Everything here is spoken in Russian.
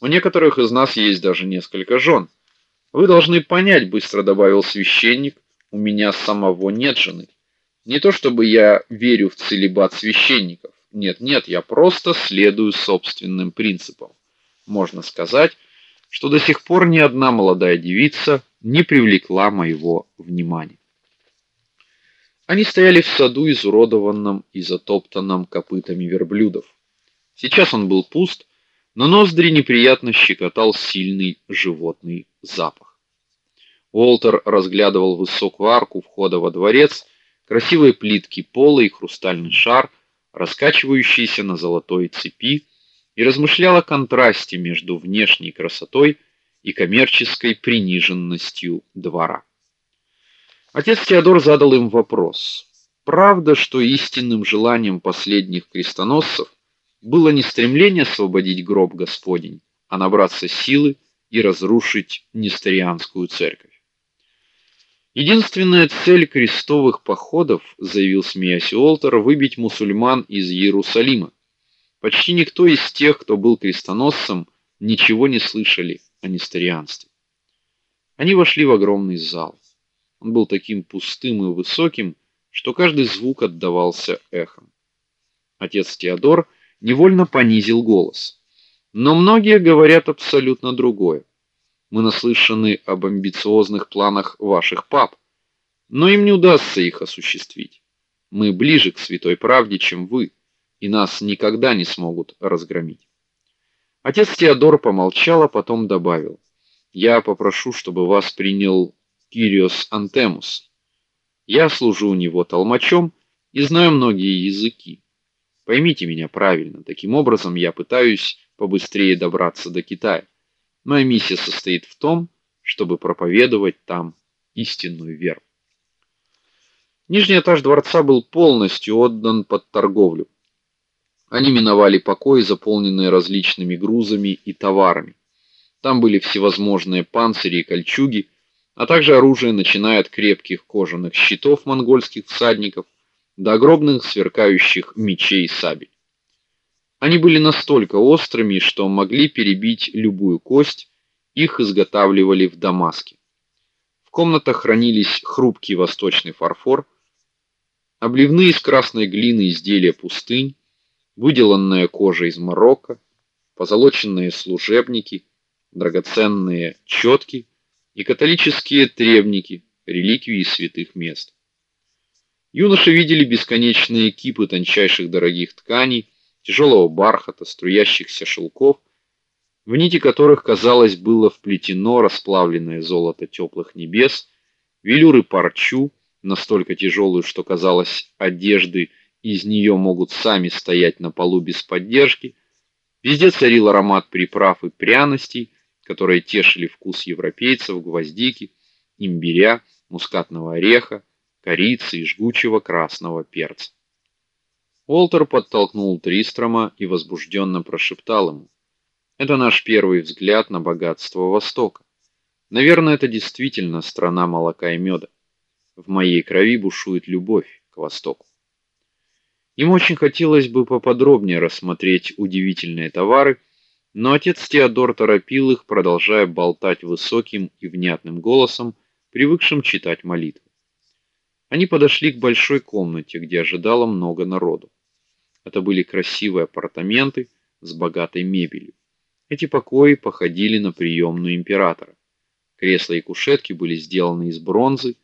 У некоторых из нас есть даже несколько жен. Вы должны понять, быстро добавил священник, у меня самого нет жены. Не то чтобы я верю в целибат священников. Нет, нет, я просто следую собственным принципам. Можно сказать, что до сих пор ни одна молодая девица не привлекла моего внимания. Они стояли в саду, изуродованном и затоптанном копытами верблюдов. Сейчас он был пуст, но ноздри неприятно щекотал сильный животный запах. Уолтер разглядывал высокую арку входа во дворец, красивые плитки пола и хрустальный шар, раскачивающийся на золотой цепи, и размышлял о контрасте между внешней красотой и коммерческой приниженностью двора. Отец Теодор задал им вопрос: правда, что истинным желанием последних крестоносцев было не стремление освободить гроб Господень, а набраться силы и разрушить несторианскую церковь. Единственная цель крестовых походов, заявил смеясь Уолтер, выбить мусульман из Иерусалима. Почти никто из тех, кто был крестоносцем, ничего не слышали о несторианстве. Они вошли в огромный зал. Он был таким пустым и высоким, что каждый звук отдавался эхом. Отец Теодор невольно понизил голос. Но многие говорят абсолютно другое. Мы наслышаны об амбициозных планах ваших пап, но им не удастся их осуществить. Мы ближе к святой правде, чем вы, и нас никогда не смогут разгромить. Отец Теодор помолчал, а потом добавил: "Я попрошу, чтобы вас принял Кириос Антемус. Я служу у него толмачом и знаю многие языки. Поймите меня правильно. Таким образом, я пытаюсь побыстрее добраться до Китая. Моя миссия состоит в том, чтобы проповедовать там истинную веру. Нижний этаж дворца был полностью отдан под торговлю. Они миновали покои, заполненные различными грузами и товарами. Там были всевозможные панцири и кольчуги, а также оружие, начиная от крепких кожаных щитов монгольских всадников до огромных сверкающих мечей и сабель. Они были настолько острыми, что могли перебить любую кость, их изготавливали в Дамаске. В комнатах хранились хрупкий восточный фарфор, обливные из красной глины изделия пустынь, выделанная кожа из Марокко, позолоченные служебники, драгоценные четки и католические требники, реликвии святых мест. Юноши видели бесконечные кипы тончайших дорогих тканей, тяжелого бархата, струящихся шелков, в нити которых, казалось, было вплетено расплавленное золото теплых небес, велюры парчу, настолько тяжелую, что казалось, одежды из нее могут сами стоять на полу без поддержки. Везде царил аромат приправ и пряностей, которые тешили вкус европейцев, гвоздики, имбиря, мускатного ореха, корицы и жгучего красного перца. Уолтер подтолкнул Тристрома и возбужденно прошептал ему: "Это наш первый взгляд на богатство Востока. Наверное, это действительно страна молока и меда. В моей крови бушует любовь к Востоку". Ему очень хотелось бы поподробнее рассмотреть удивительные товары, но отец Теодор торопил их, продолжая болтать высоким и внятным голосом, привыкшим читать молитвы. Они подошли к большой комнате, где ожидало много народу. Это были красивые апартаменты с богатой мебелью. Эти покои походили на приемную императора. Кресла и кушетки были сделаны из бронзы,